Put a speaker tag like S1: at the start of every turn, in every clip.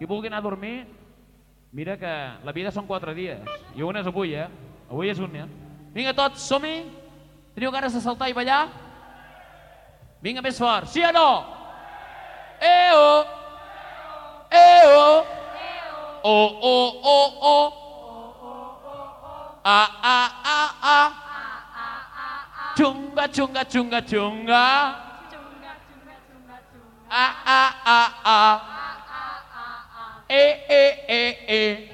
S1: Qui vulgui anar a dormir, mira que la vida són quatre dies. I un és avui, eh? Avui és un, eh? Vinga tots, som-hi? Teniu ganes de saltar i ballar? Vinga, més fort. Sí o no? Eh-oh! Eh-oh! Oh, oh, oh, oh! Ah, ah, ah, ah! Chunga, chunga, chunga, chunga! Ah, ah, ah, ah! E, e, e, e.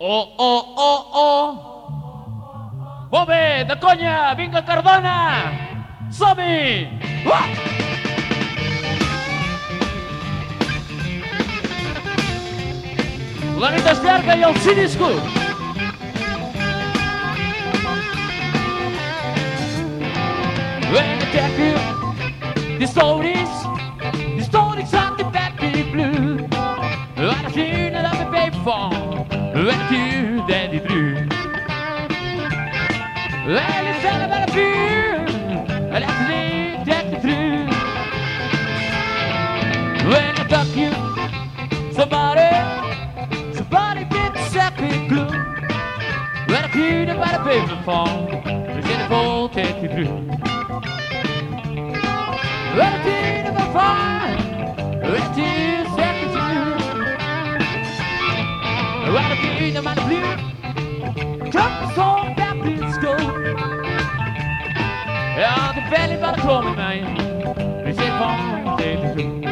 S1: Oh, oh, oh, oh. Bobe, da coña, vinga Cardona. Sobe. Uh! La e és llarga i el cinisco. When the cat distorts, distorts on the back blue. skiner av en babyfon. Väldigt ljud är ditt brun. de sällan bara brun. Eller att likt efter frun. When I fuck you, somebody, somebody did suck me glue. When I skiner bara babyfon. we zijn bara tätt i brun. du väldigt välkommen mig. Vi ses på en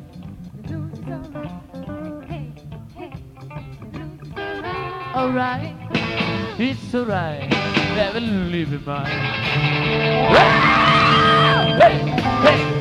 S1: alright. It's alright. Never leave it mind. Hey, hey,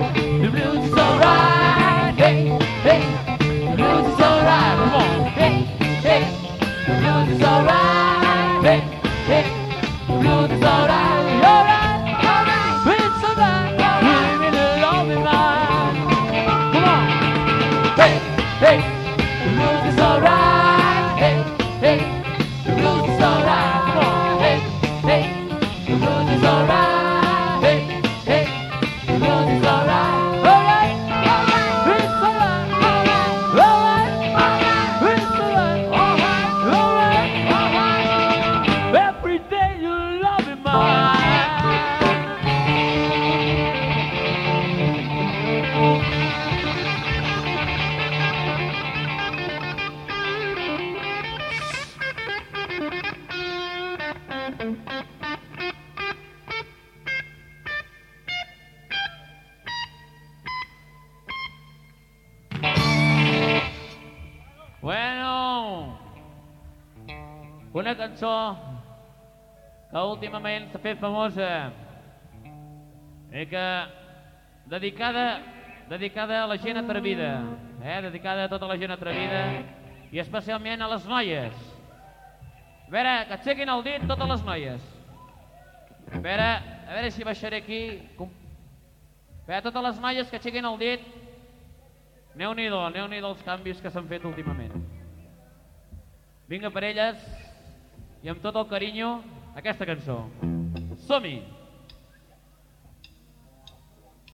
S1: una cançó que últimament s'ha fet famosa i que dedicada, dedicada a la gent atrevida, eh? dedicada a tota la gent atrevida i especialment a les noies. A veure, que aixequin el dit totes les noies. A veure, a veure si baixaré aquí. A veure, totes les noies que aixequin el dit. Neu-n'hi-do, neu-n'hi dels canvis que s'han fet últimament. Vinga per elles i amb tot el carinyo aquesta cançó. Som-hi!